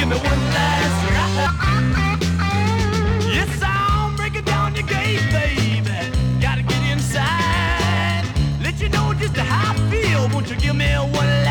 Give me one last ride. Yes, I'm breaking down your gate, baby. Gotta get inside. Let you know just how I feel. Won't you give me one last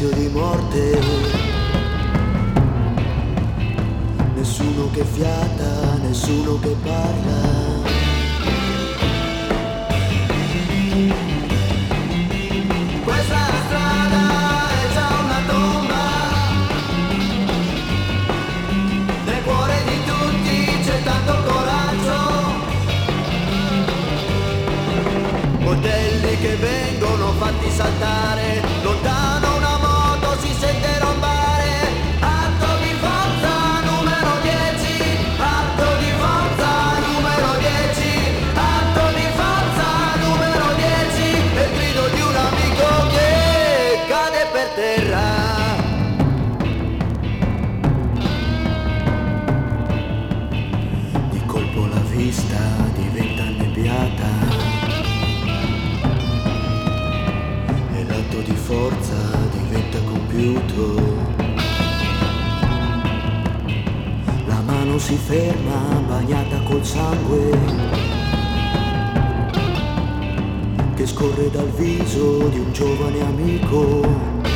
silenzio di morte. Nessuno che fiata, nessuno che parla. scorre dal viso di un giovane amico.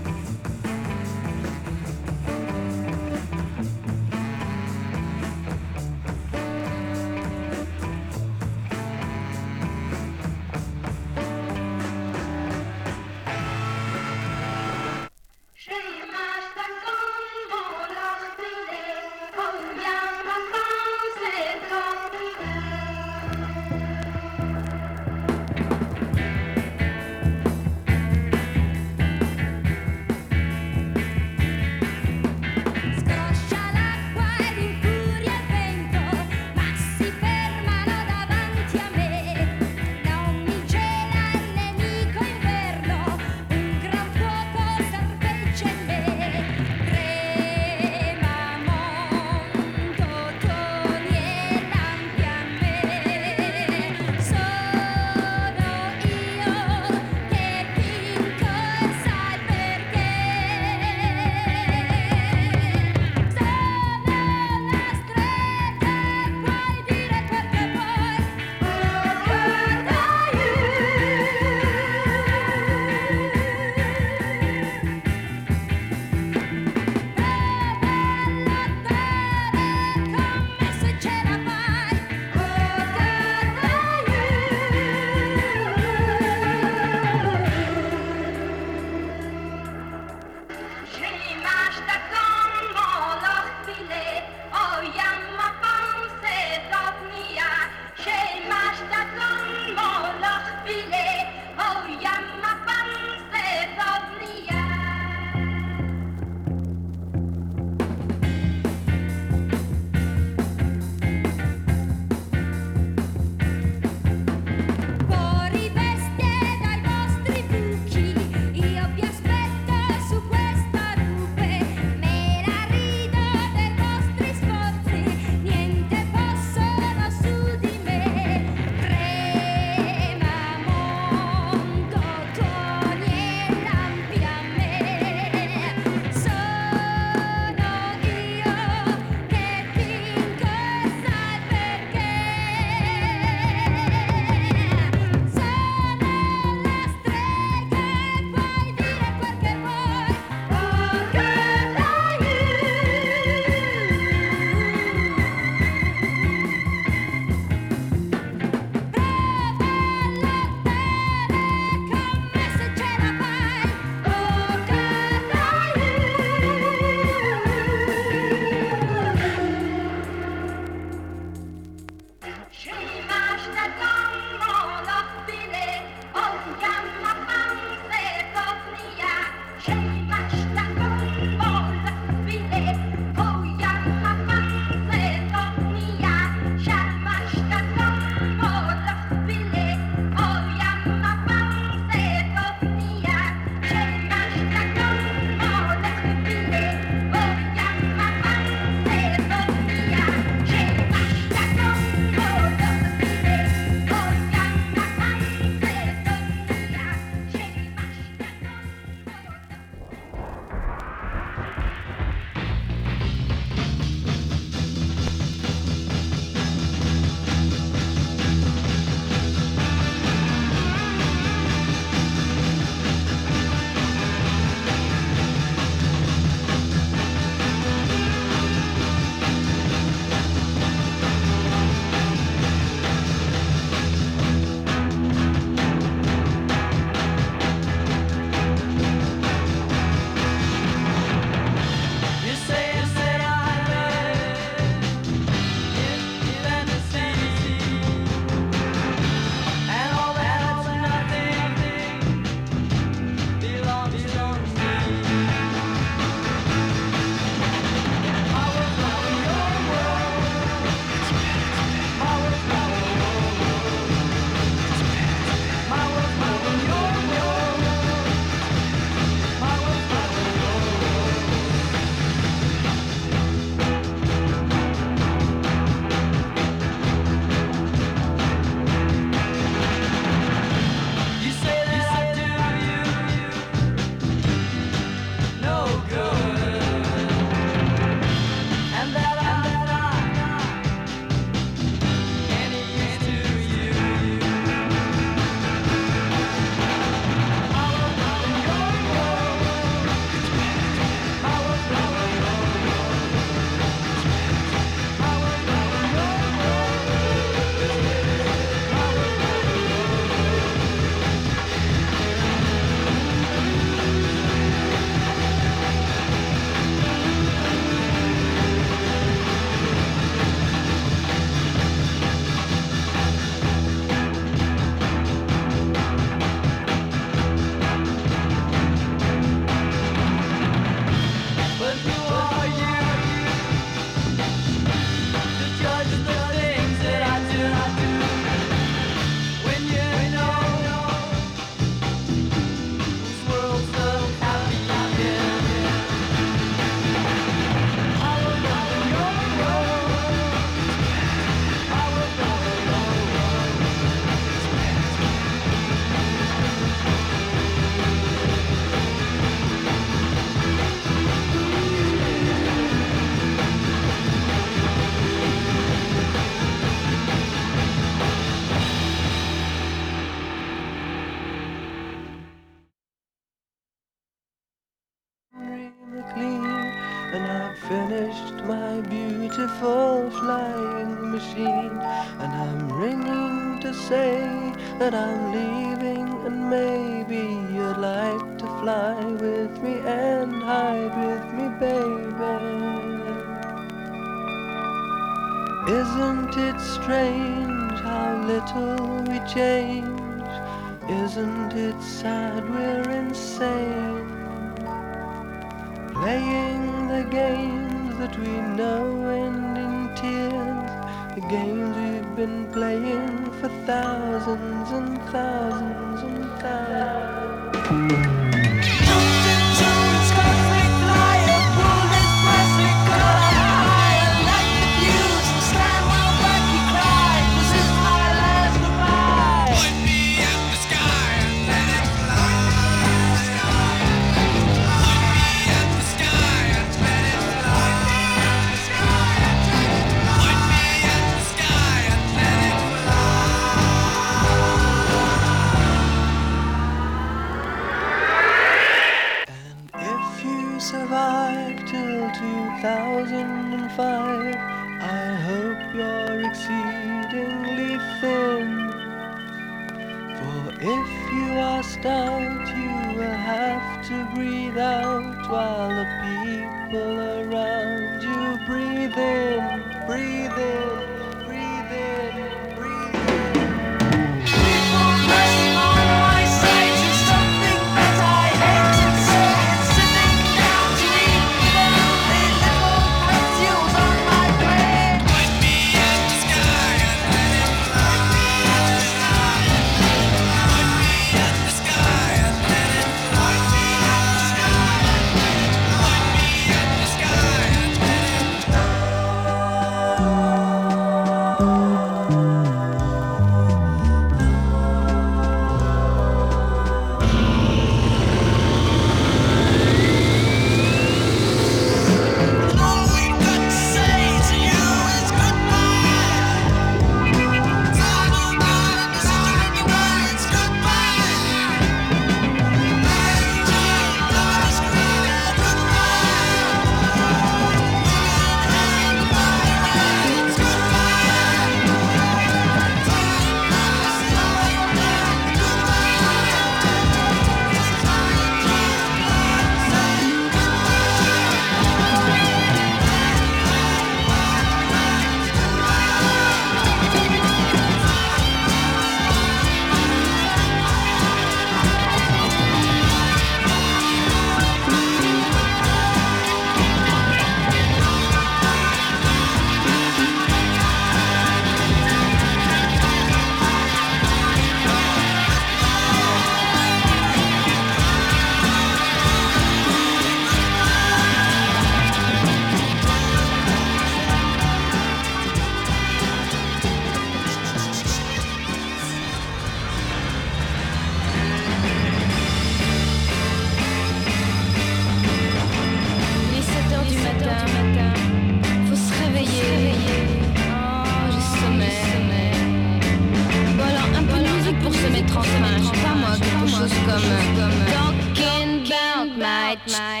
like my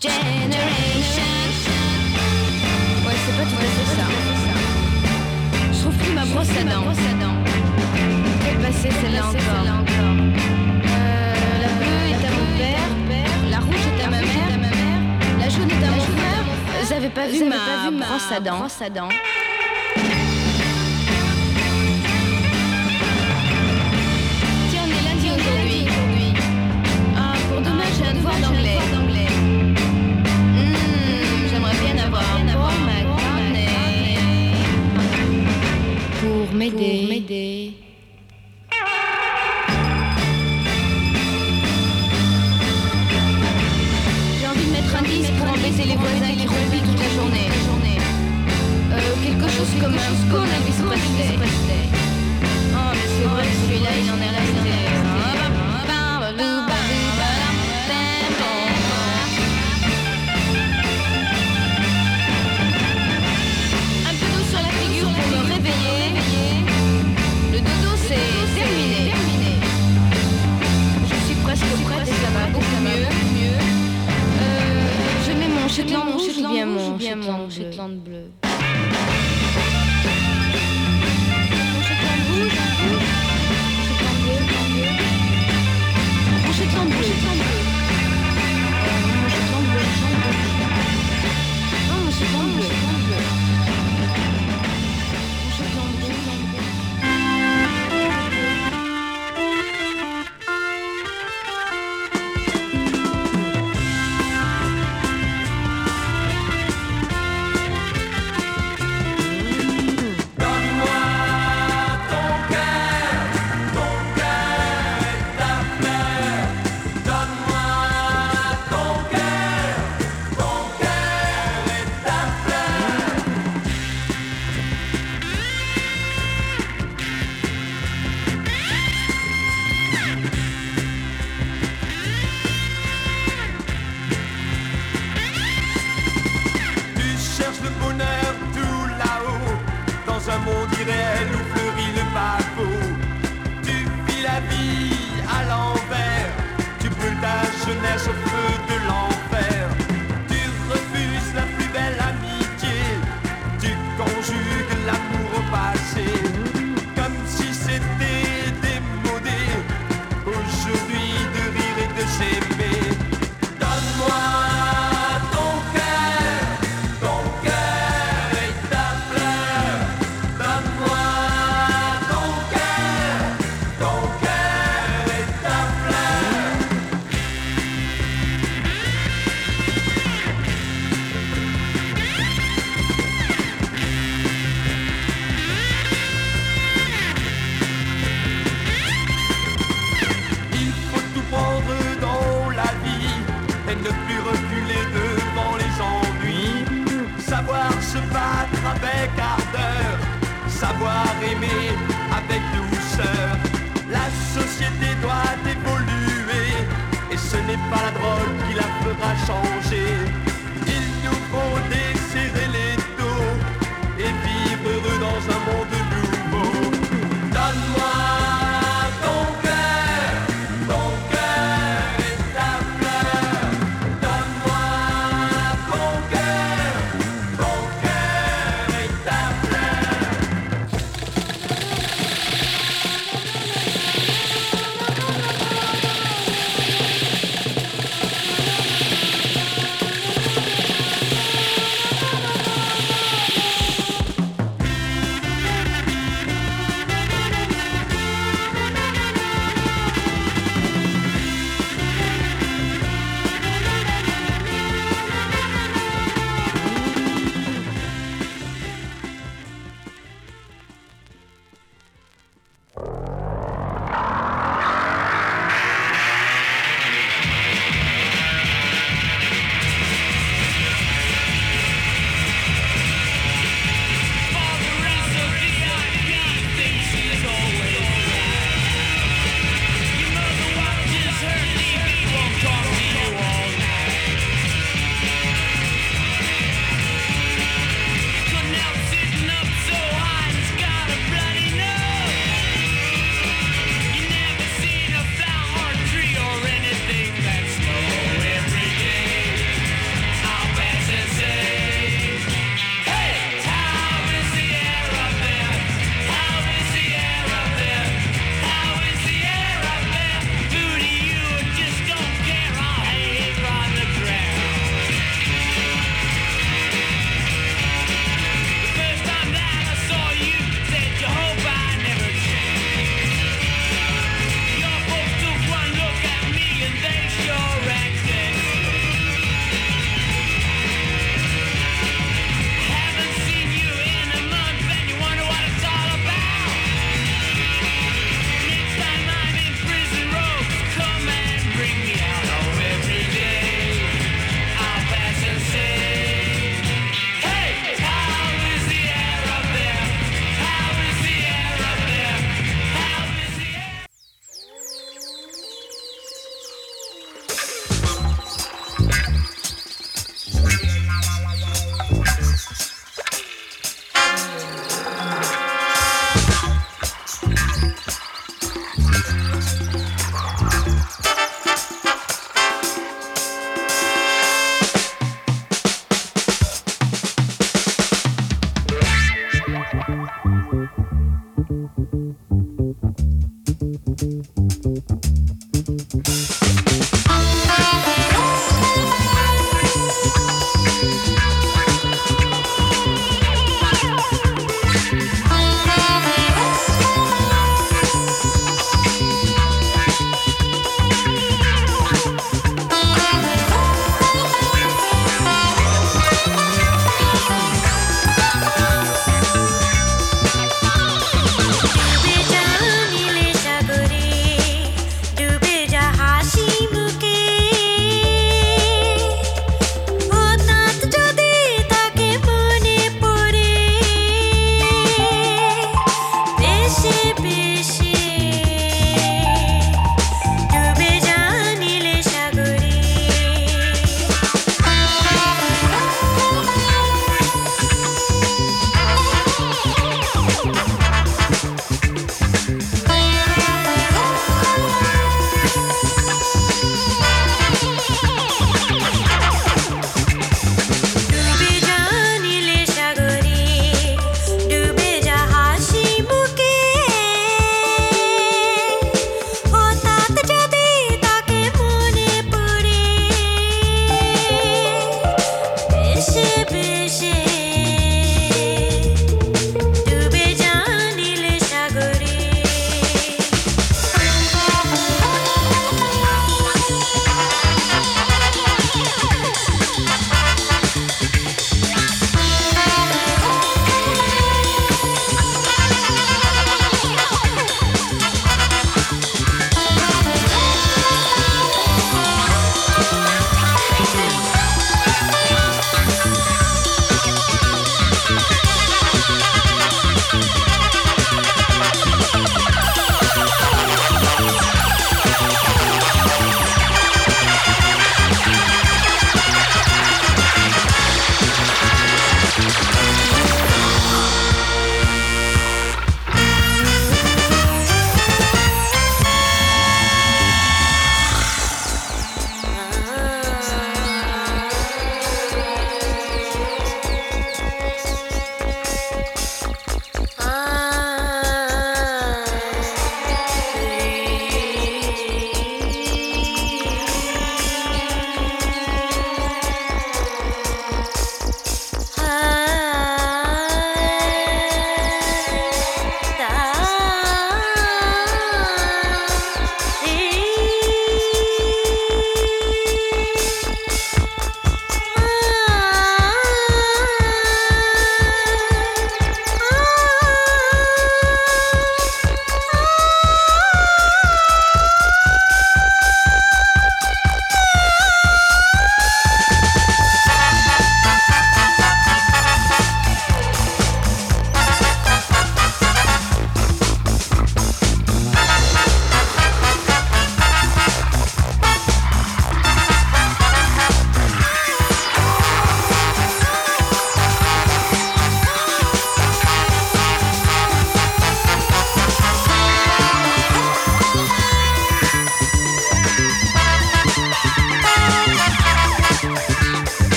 generation. Ouais, c'est pas tout à fait ça. Je trouve plus ma brosse à dents. Quelle passée celle-là encore euh, La bleue est à mon père, la rouge est à ma mère, la jaune est à mon frère. J'avais pas vu ma brosse à dents.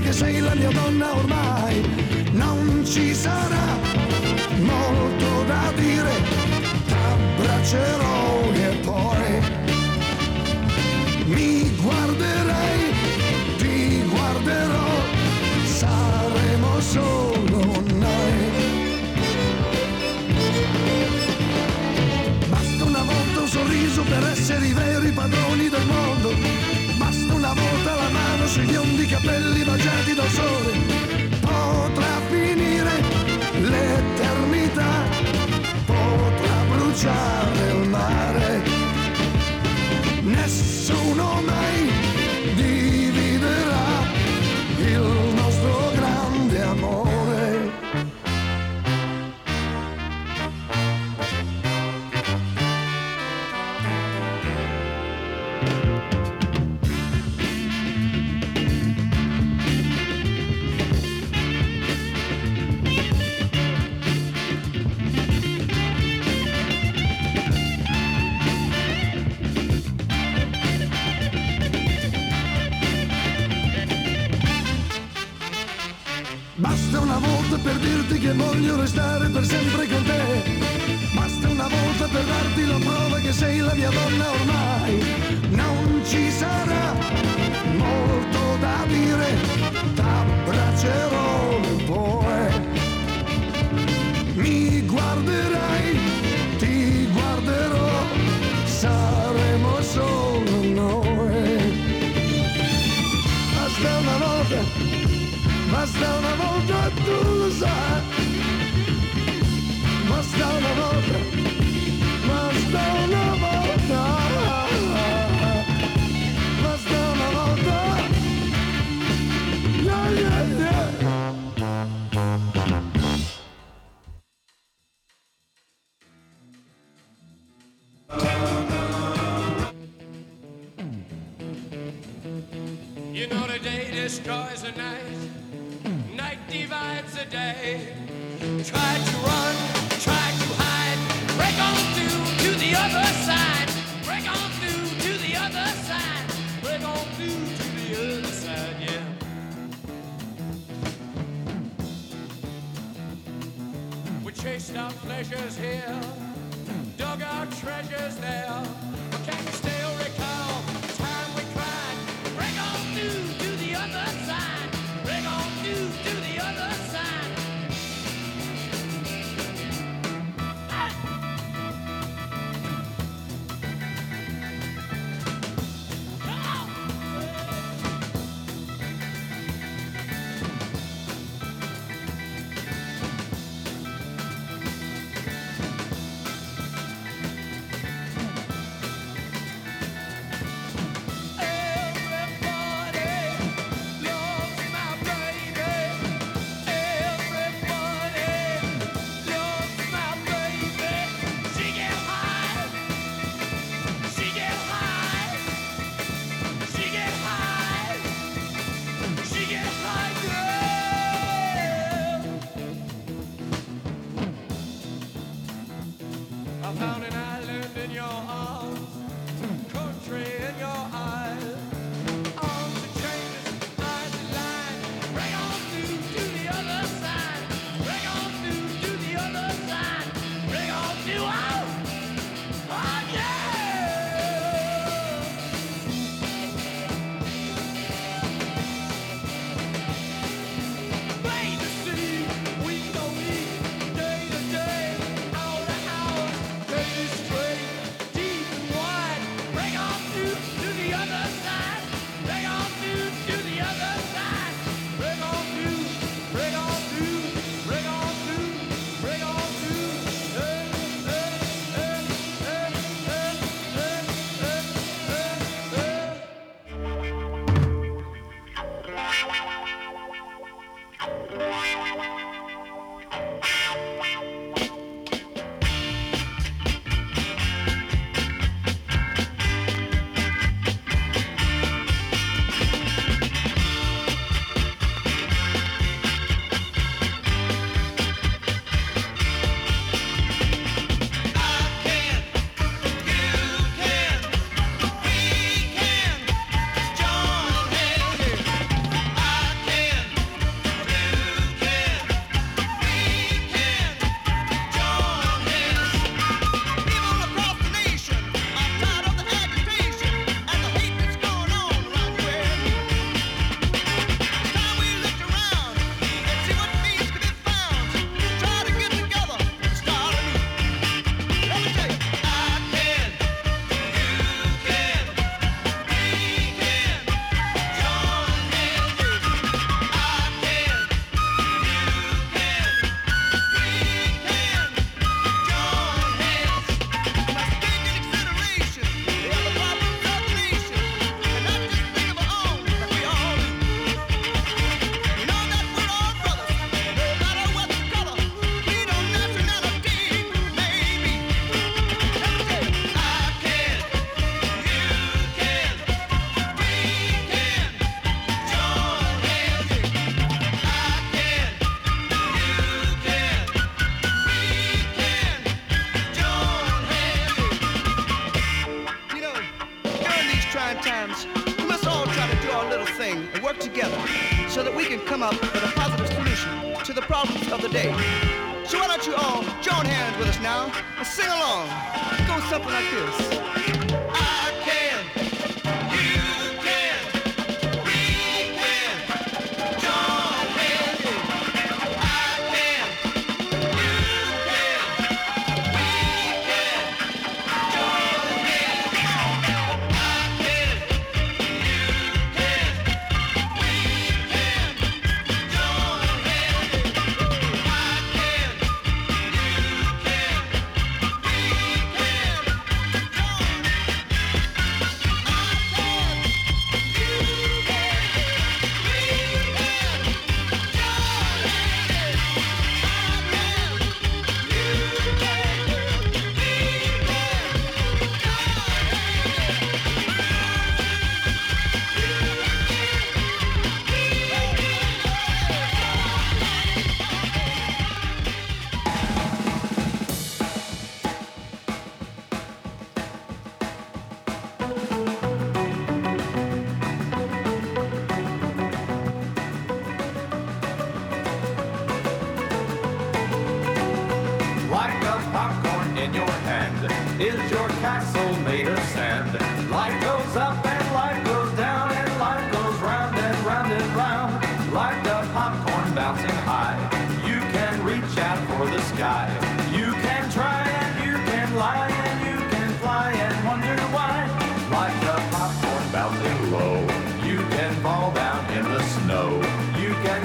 che sei la mia donna ormai, non ci sarà molto da dire, t'abbraccerò e poi mi guarderò. capelli baciati dal sole. come up with a positive solution to the problems of the day. So why don't you all join hands with us now and sing along? It goes something like this.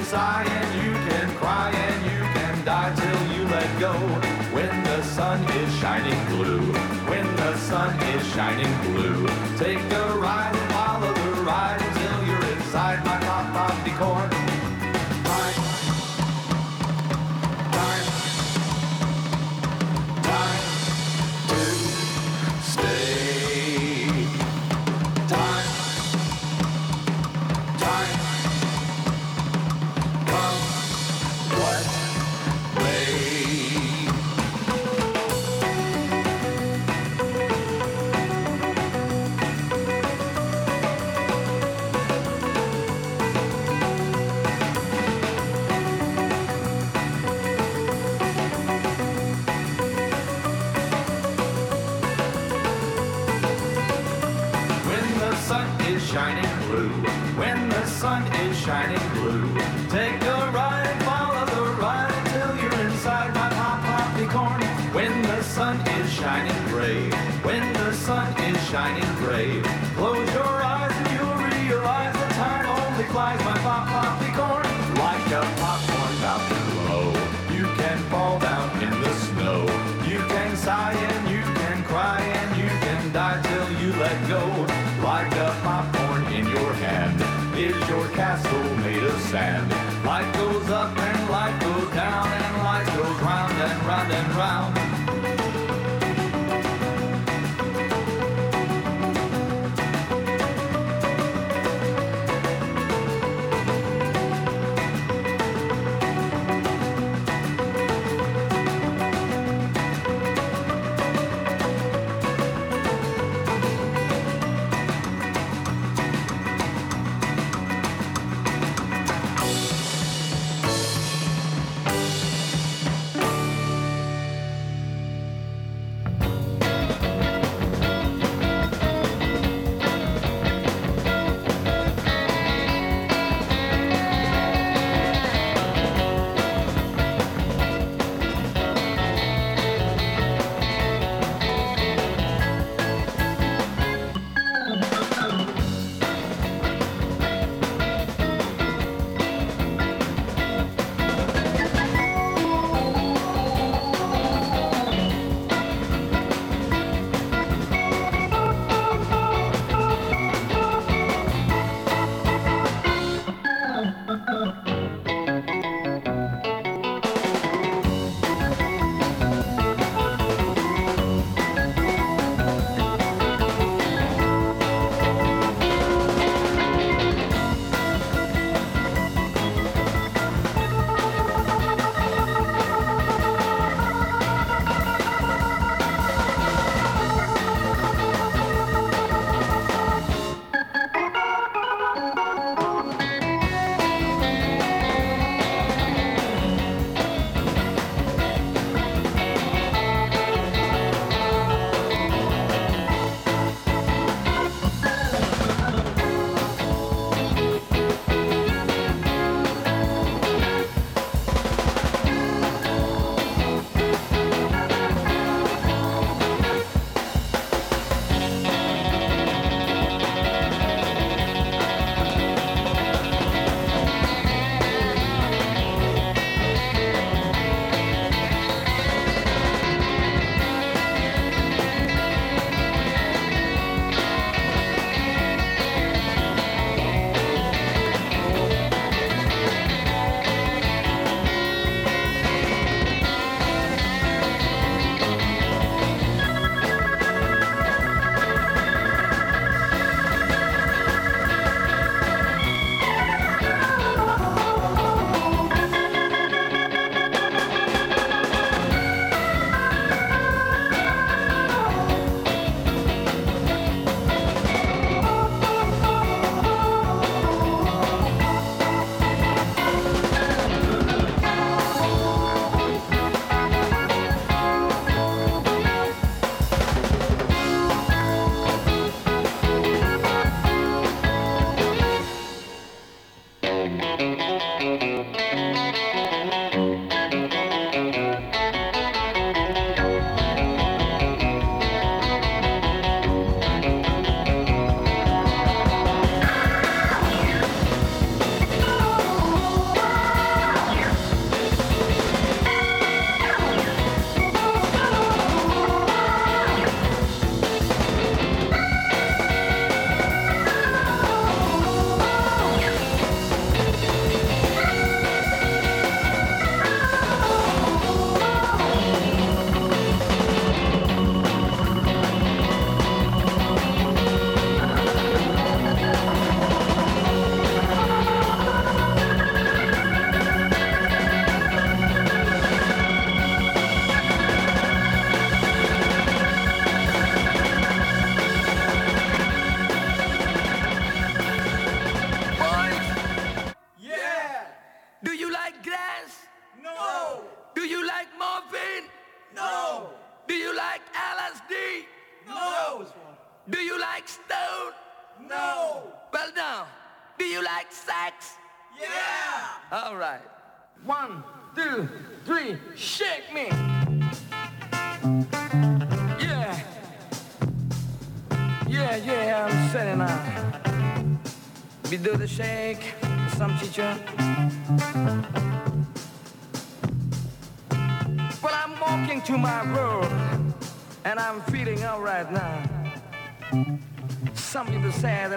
sigh and you can cry and you can die till you let go. When the sun is shining blue, when the sun is shining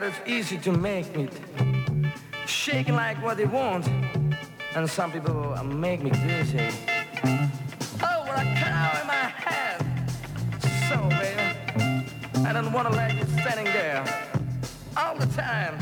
it's easy to make me shaking like what they want. And some people make me dizzy. Oh, what a cow in my hand. So, baby, I don't want to let you standing there all the time.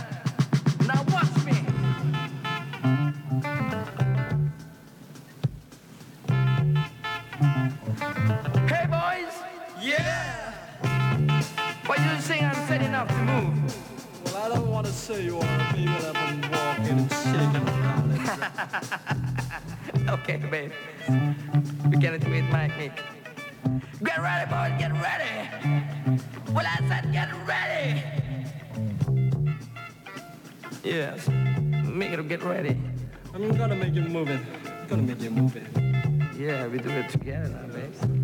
I'm gonna make you move it moving. Gonna make you move it. Yeah, we do it together, babe.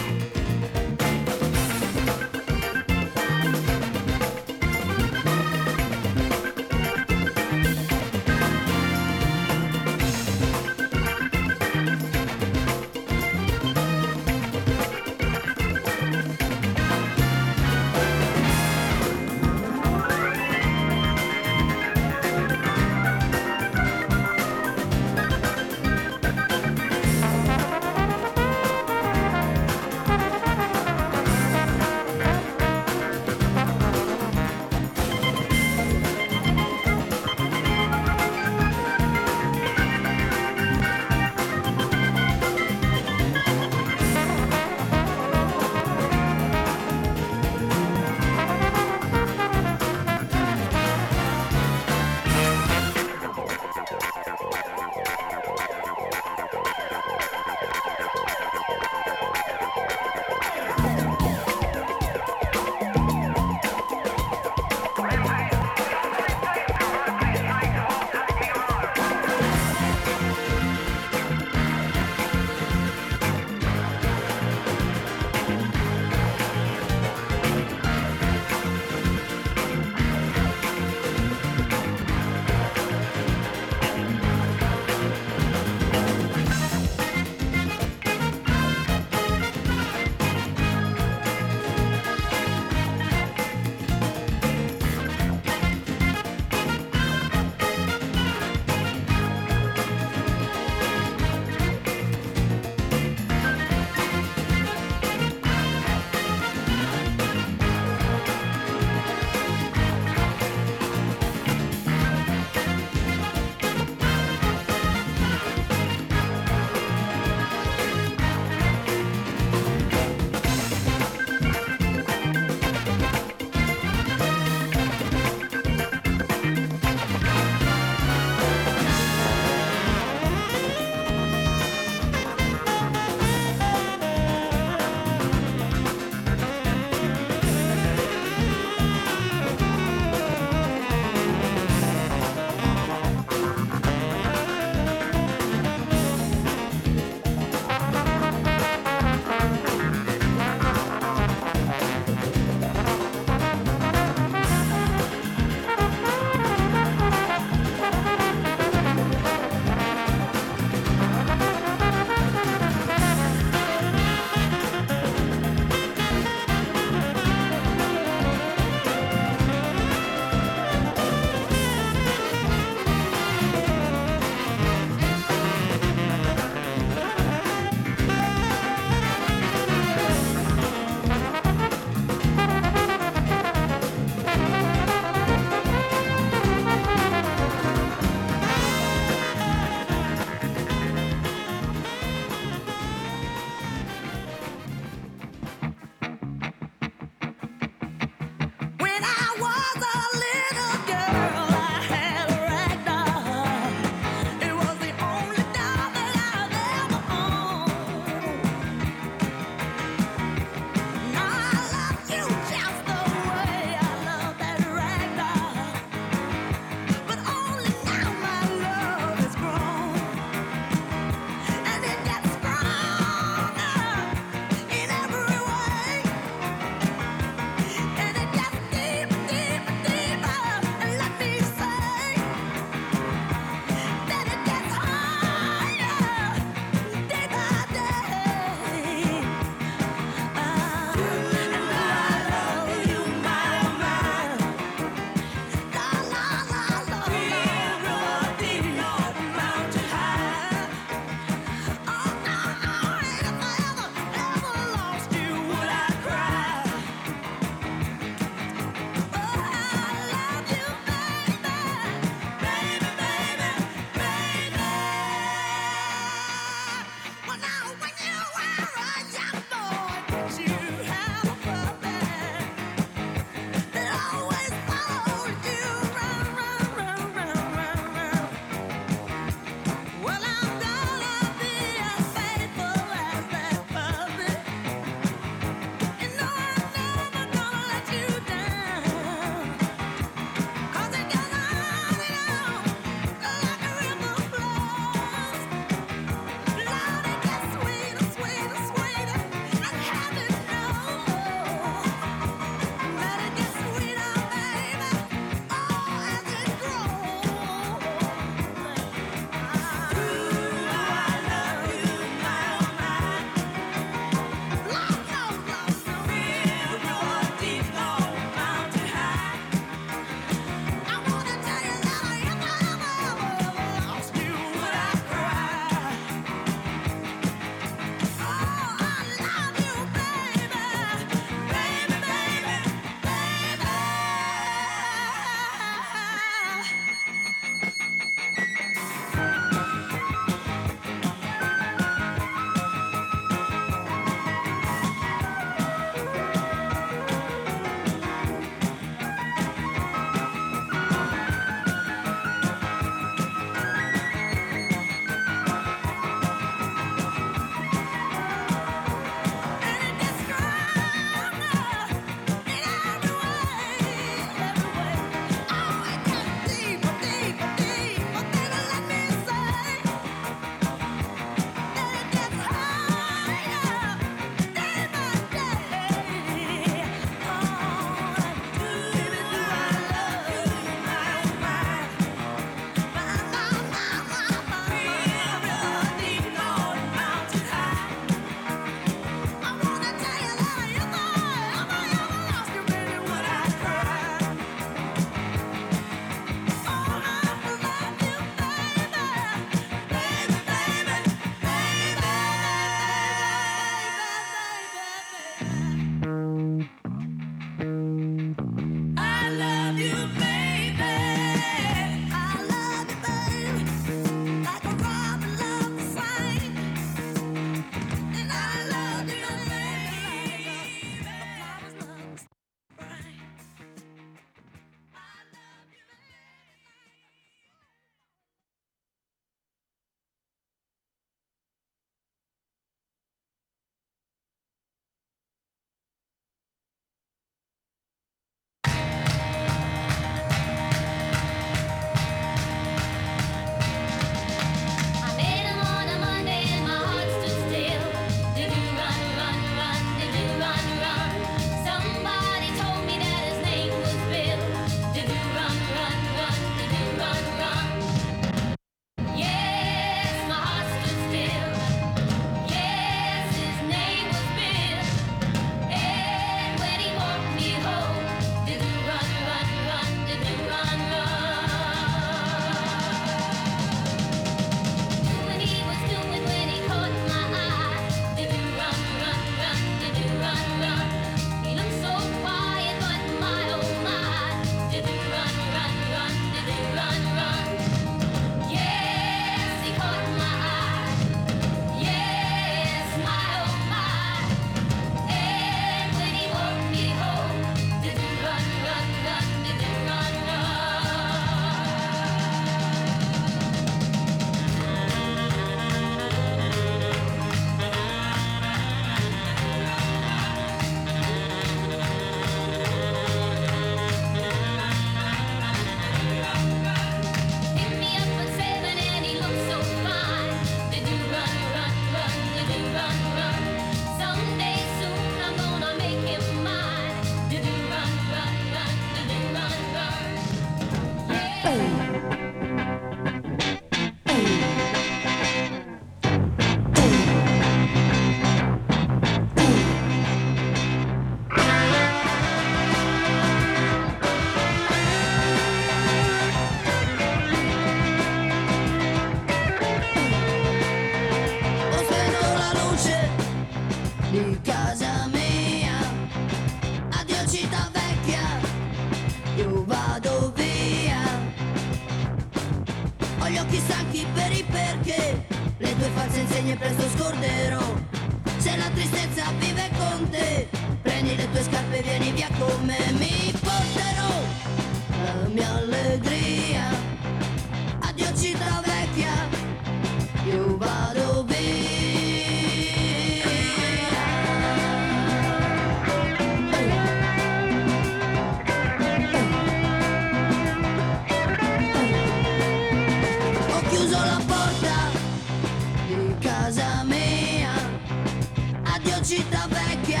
città vecchia,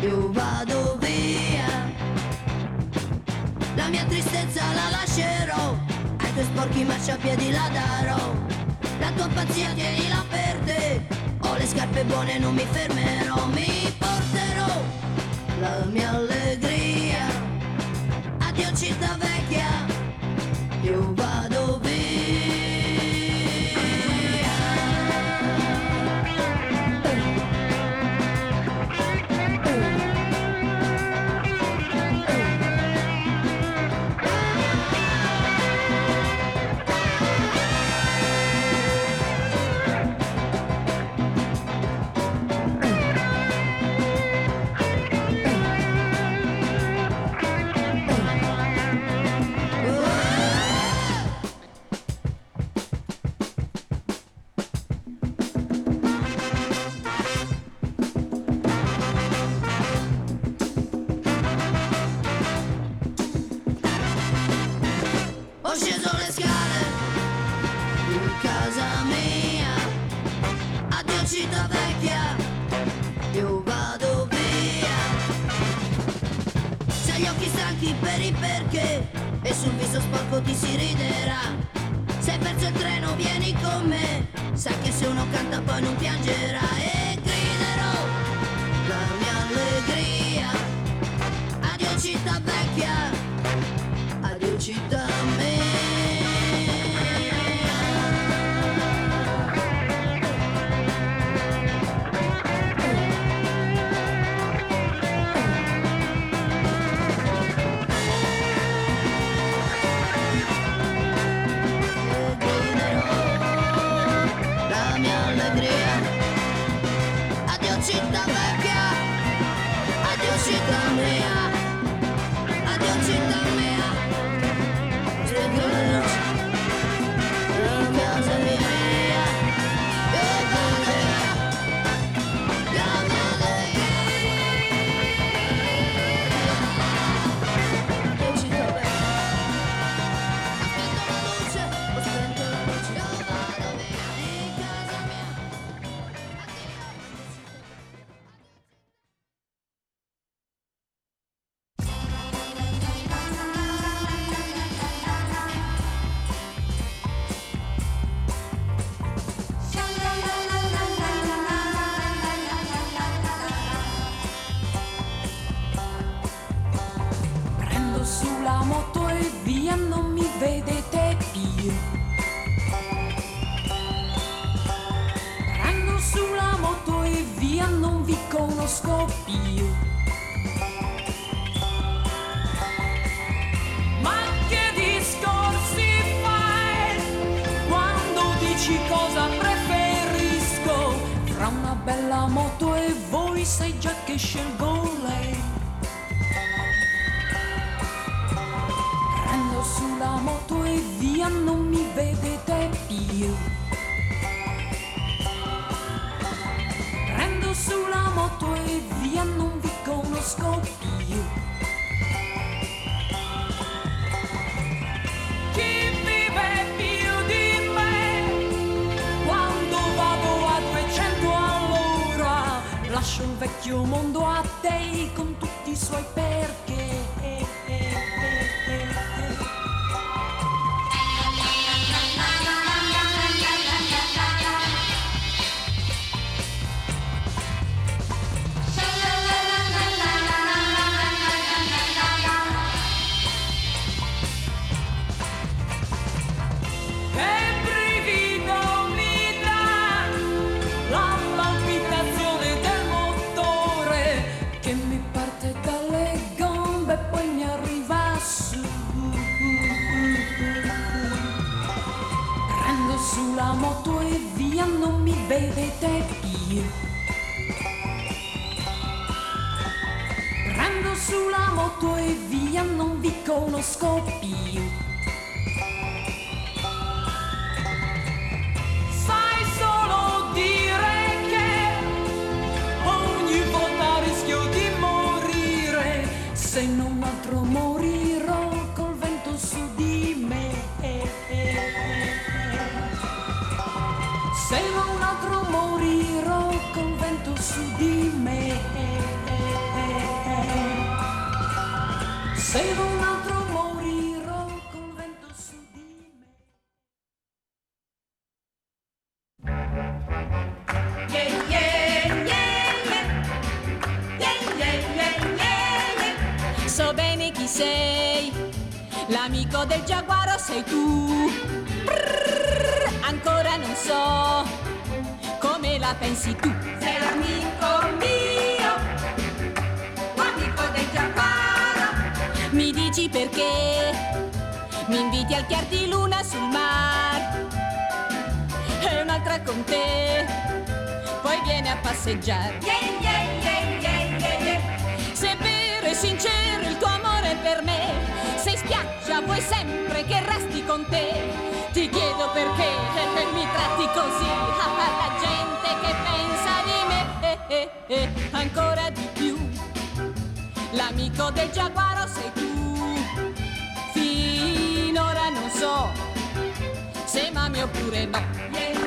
io vado via. La mia tristezza la lascerò, ai tuoi sporchi marciapiedi la darò. La tua pazzia tienila per te, ho le scarpe buone non mi fermerò, mi porterò la mia allegria. Addio città vecchia, io vado via. Moto e via, non mi vedete più. Prendo sulla moto e via, non vi conosco più. L'amico del giaguaro sei tu. Brrr, ancora non so come la pensi tu. Sei l'amico mio, amico del giaguaro. Mi dici perché mi inviti al chiar di luna sul mar e un'altra con te. Poi viene a passeggiare. Yeah, yeah, yeah. Se vero e sincero il tuo amore per me, se in spiaggia vuoi sempre che resti con te. Ti chiedo perché mi tratti così. La gente che pensa di me, eh, eh, eh, ancora di più. L'amico del giaguaro sei tu. Finora non so se mami oppure no. Yeah,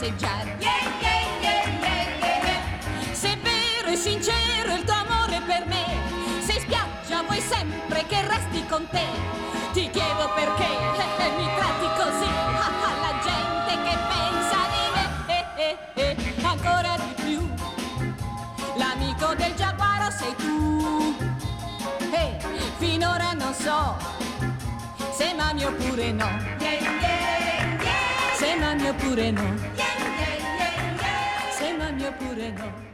passeggiare yeah, yeah, yeah, yeah, yeah, yeah. Se è vero e sincero il tuo amore per me Se in spiaggia vuoi sempre che resti con te Ti chiedo perché eh, eh, mi tratti così Ah, ah, La gente che pensa di me eh, eh, eh, Ancora di più L'amico del giaguaro sei tu eh, finora non so se mami oppure no. Se mami oppure no. Se mami oppure no.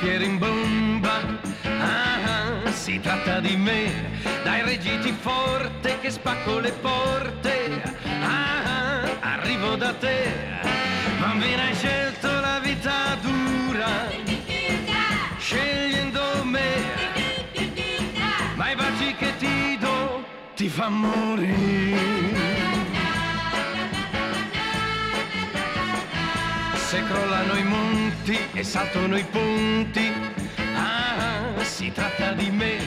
Scoppia in bomba. Ah, ah, si tratta di me, dai reggiti forte che spacco le porte. Ah, ah, arrivo da te, bambina hai scelto la vita dura, scegliendo me, ma i baci che ti do ti fa morire. Se crollano i monti e saltano i ponti, ah, si tratta di me.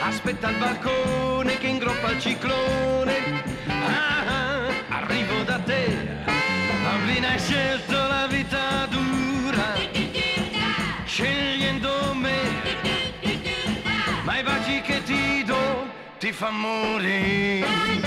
Aspetta il balcone che ingroppa il ciclone, ah, arrivo da te. Bambina hai scelto la vita dura, scegliendo me. Ma i baci che ti do ti fa morire.